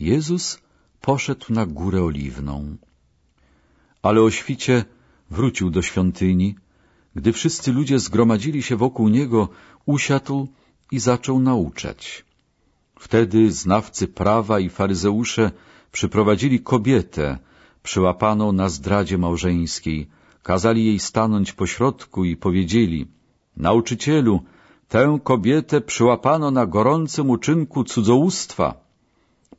Jezus poszedł na górę oliwną. Ale o świcie wrócił do świątyni. Gdy wszyscy ludzie zgromadzili się wokół niego, usiadł i zaczął nauczać. Wtedy znawcy prawa i faryzeusze przyprowadzili kobietę, przyłapaną na zdradzie małżeńskiej, kazali jej stanąć pośrodku i powiedzieli Nauczycielu, tę kobietę przyłapano na gorącym uczynku cudzołóstwa.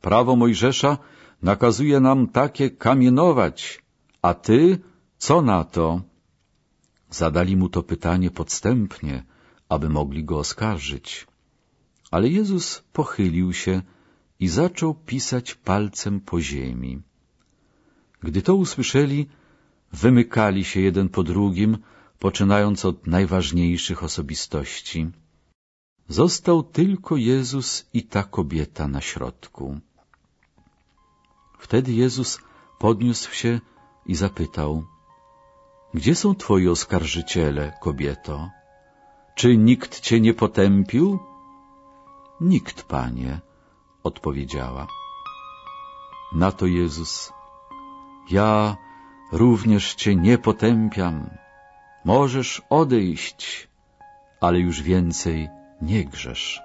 Prawo Mojżesza nakazuje nam takie kamienować, a ty co na to? Zadali mu to pytanie podstępnie, aby mogli go oskarżyć. Ale Jezus pochylił się i zaczął pisać palcem po ziemi. Gdy to usłyszeli, wymykali się jeden po drugim, poczynając od najważniejszych osobistości. Został tylko Jezus i ta kobieta na środku. Wtedy Jezus podniósł się i zapytał, Gdzie są twoi oskarżyciele, kobieto? Czy nikt cię nie potępił? Nikt, panie, odpowiedziała. Na to Jezus, ja również cię nie potępiam. Możesz odejść, ale już więcej nie grzesz.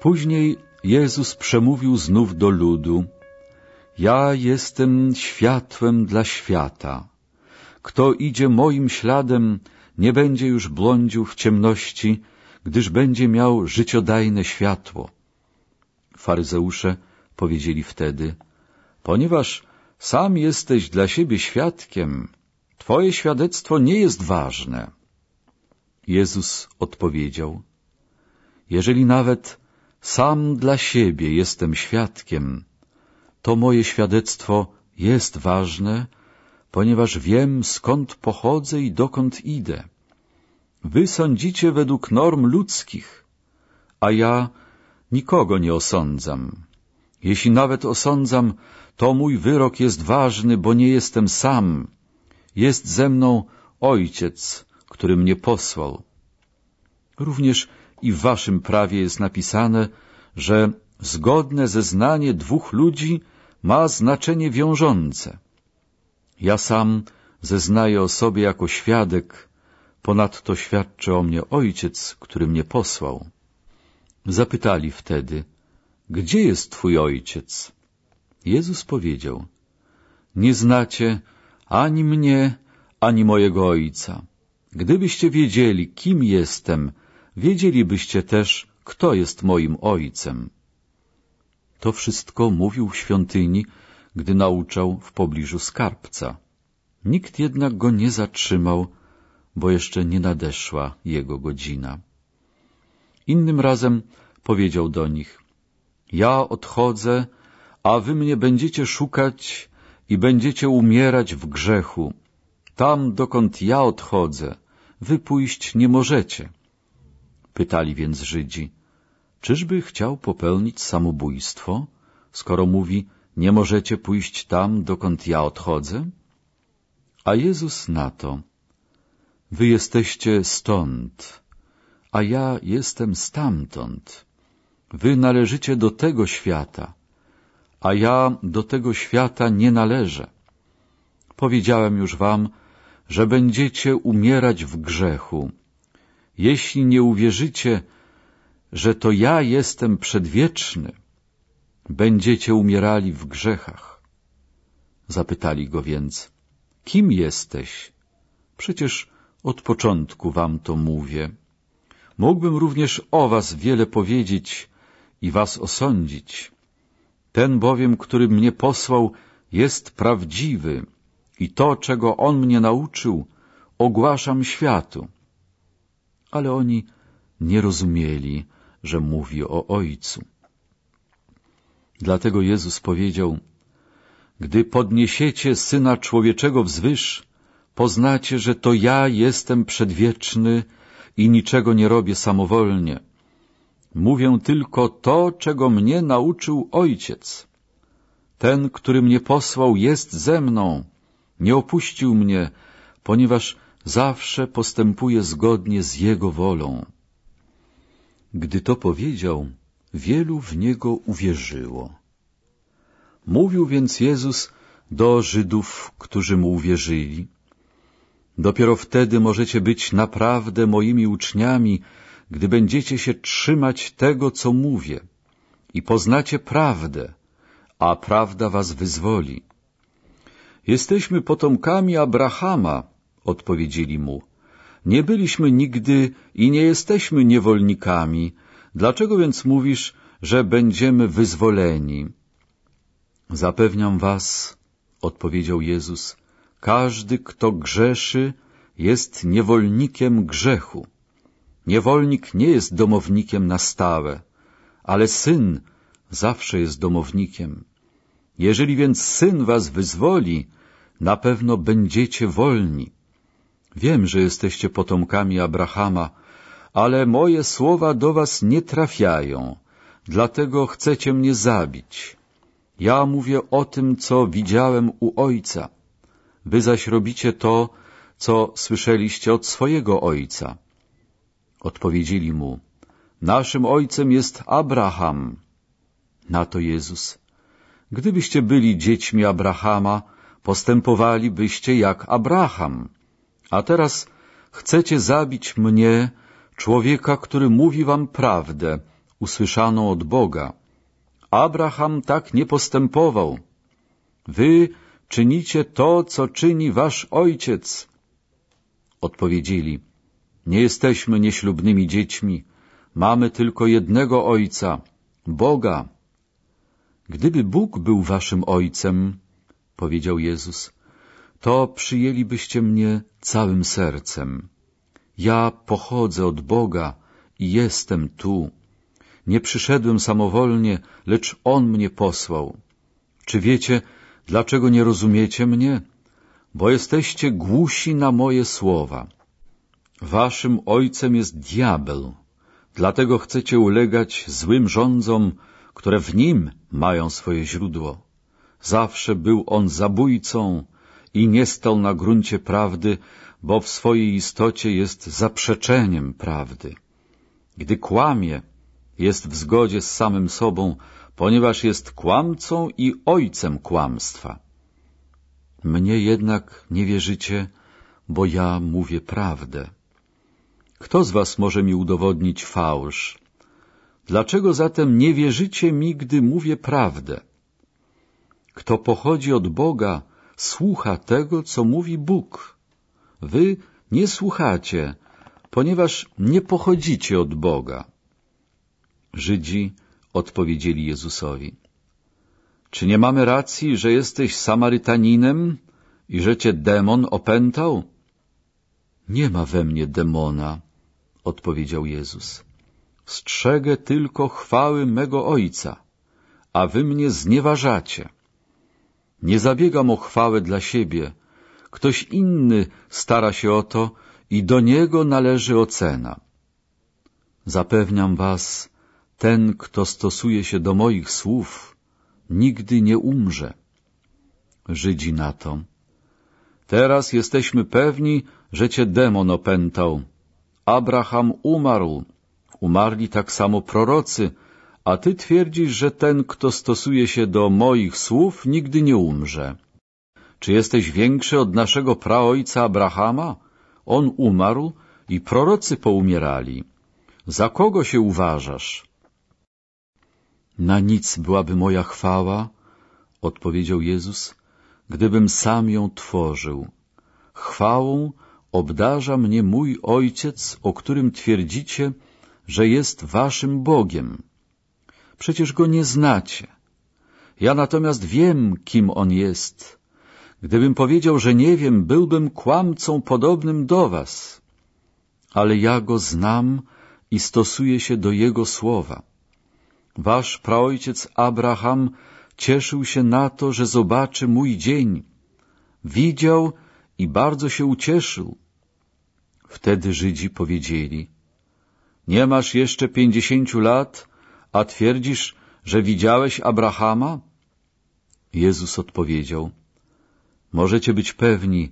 Później Jezus przemówił znów do ludu. Ja jestem światłem dla świata. Kto idzie moim śladem, nie będzie już blądził w ciemności, gdyż będzie miał życiodajne światło. Faryzeusze powiedzieli wtedy, ponieważ sam jesteś dla siebie świadkiem, twoje świadectwo nie jest ważne. Jezus odpowiedział, jeżeli nawet sam dla siebie jestem świadkiem, to moje świadectwo jest ważne, ponieważ wiem, skąd pochodzę i dokąd idę. Wy sądzicie według norm ludzkich, a ja nikogo nie osądzam. Jeśli nawet osądzam, to mój wyrok jest ważny, bo nie jestem sam. Jest ze mną Ojciec, który mnie posłał. Również i w waszym prawie jest napisane, że zgodne zeznanie dwóch ludzi ma znaczenie wiążące. Ja sam zeznaję o sobie jako świadek, ponadto świadczy o mnie Ojciec, który mnie posłał. Zapytali wtedy, gdzie jest Twój Ojciec? Jezus powiedział, nie znacie ani mnie, ani mojego Ojca. Gdybyście wiedzieli, kim jestem wiedzielibyście też, kto jest moim ojcem. To wszystko mówił w świątyni, gdy nauczał w pobliżu skarbca. Nikt jednak go nie zatrzymał, bo jeszcze nie nadeszła jego godzina. Innym razem powiedział do nich, ja odchodzę, a wy mnie będziecie szukać i będziecie umierać w grzechu. Tam, dokąd ja odchodzę, wy pójść nie możecie. Pytali więc Żydzi, czyżby chciał popełnić samobójstwo, skoro mówi, nie możecie pójść tam, dokąd ja odchodzę? A Jezus na to, wy jesteście stąd, a ja jestem stamtąd. Wy należycie do tego świata, a ja do tego świata nie należę. Powiedziałem już wam, że będziecie umierać w grzechu, jeśli nie uwierzycie, że to ja jestem przedwieczny, będziecie umierali w grzechach. Zapytali go więc, kim jesteś? Przecież od początku wam to mówię. Mógłbym również o was wiele powiedzieć i was osądzić. Ten bowiem, który mnie posłał, jest prawdziwy i to, czego on mnie nauczył, ogłaszam światu ale oni nie rozumieli, że mówi o Ojcu. Dlatego Jezus powiedział, gdy podniesiecie Syna Człowieczego wzwyż, poznacie, że to ja jestem przedwieczny i niczego nie robię samowolnie. Mówię tylko to, czego mnie nauczył Ojciec. Ten, który mnie posłał, jest ze mną. Nie opuścił mnie, ponieważ zawsze postępuje zgodnie z Jego wolą. Gdy to powiedział, wielu w Niego uwierzyło. Mówił więc Jezus do Żydów, którzy Mu uwierzyli. Dopiero wtedy możecie być naprawdę moimi uczniami, gdy będziecie się trzymać tego, co mówię i poznacie prawdę, a prawda was wyzwoli. Jesteśmy potomkami Abrahama, odpowiedzieli mu. Nie byliśmy nigdy i nie jesteśmy niewolnikami. Dlaczego więc mówisz, że będziemy wyzwoleni? Zapewniam was, odpowiedział Jezus, każdy, kto grzeszy, jest niewolnikiem grzechu. Niewolnik nie jest domownikiem na stałe, ale syn zawsze jest domownikiem. Jeżeli więc syn was wyzwoli, na pewno będziecie wolni. Wiem, że jesteście potomkami Abrahama, ale moje słowa do was nie trafiają, dlatego chcecie mnie zabić. Ja mówię o tym, co widziałem u ojca. Wy zaś robicie to, co słyszeliście od swojego ojca. Odpowiedzieli mu, naszym ojcem jest Abraham. Na to Jezus, gdybyście byli dziećmi Abrahama, postępowalibyście jak Abraham. A teraz chcecie zabić mnie, człowieka, który mówi wam prawdę, usłyszaną od Boga. Abraham tak nie postępował. Wy czynicie to, co czyni wasz ojciec. Odpowiedzieli, nie jesteśmy nieślubnymi dziećmi, mamy tylko jednego ojca, Boga. Gdyby Bóg był waszym ojcem, powiedział Jezus, to przyjęlibyście mnie całym sercem. Ja pochodzę od Boga i jestem tu. Nie przyszedłem samowolnie, lecz On mnie posłał. Czy wiecie, dlaczego nie rozumiecie mnie? Bo jesteście głusi na moje słowa. Waszym ojcem jest diabeł, dlatego chcecie ulegać złym rządzom, które w nim mają swoje źródło. Zawsze był on zabójcą i nie stał na gruncie prawdy, bo w swojej istocie jest zaprzeczeniem prawdy. Gdy kłamie, jest w zgodzie z samym sobą, ponieważ jest kłamcą i ojcem kłamstwa. Mnie jednak nie wierzycie, bo ja mówię prawdę. Kto z was może mi udowodnić fałsz? Dlaczego zatem nie wierzycie mi, gdy mówię prawdę? Kto pochodzi od Boga, słucha tego, co mówi Bóg. Wy nie słuchacie, ponieważ nie pochodzicie od Boga. Żydzi odpowiedzieli Jezusowi. Czy nie mamy racji, że jesteś Samarytaninem i że cię demon opętał? Nie ma we mnie demona, odpowiedział Jezus. Strzegę tylko chwały mego Ojca, a wy mnie znieważacie. Nie zabiegam o chwałę dla siebie. Ktoś inny stara się o to i do niego należy ocena. Zapewniam was, ten, kto stosuje się do moich słów, nigdy nie umrze. Żydzi na to. Teraz jesteśmy pewni, że cię demon opętał. Abraham umarł. Umarli tak samo prorocy, a ty twierdzisz, że ten, kto stosuje się do moich słów, nigdy nie umrze. Czy jesteś większy od naszego praojca Abrahama? On umarł i prorocy poumierali. Za kogo się uważasz? Na nic byłaby moja chwała, odpowiedział Jezus, gdybym sam ją tworzył. Chwałą obdarza mnie mój Ojciec, o którym twierdzicie, że jest waszym Bogiem. Przecież go nie znacie. Ja natomiast wiem, kim on jest. Gdybym powiedział, że nie wiem, byłbym kłamcą podobnym do was. Ale ja go znam i stosuję się do jego słowa. Wasz praojciec Abraham cieszył się na to, że zobaczy mój dzień. Widział i bardzo się ucieszył. Wtedy Żydzi powiedzieli, nie masz jeszcze pięćdziesięciu lat, a twierdzisz, że widziałeś Abrahama? Jezus odpowiedział, możecie być pewni,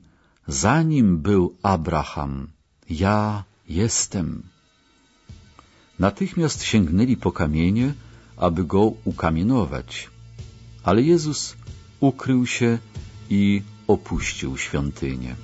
zanim był Abraham, ja jestem. Natychmiast sięgnęli po kamienie, aby go ukamienować. Ale Jezus ukrył się i opuścił świątynię.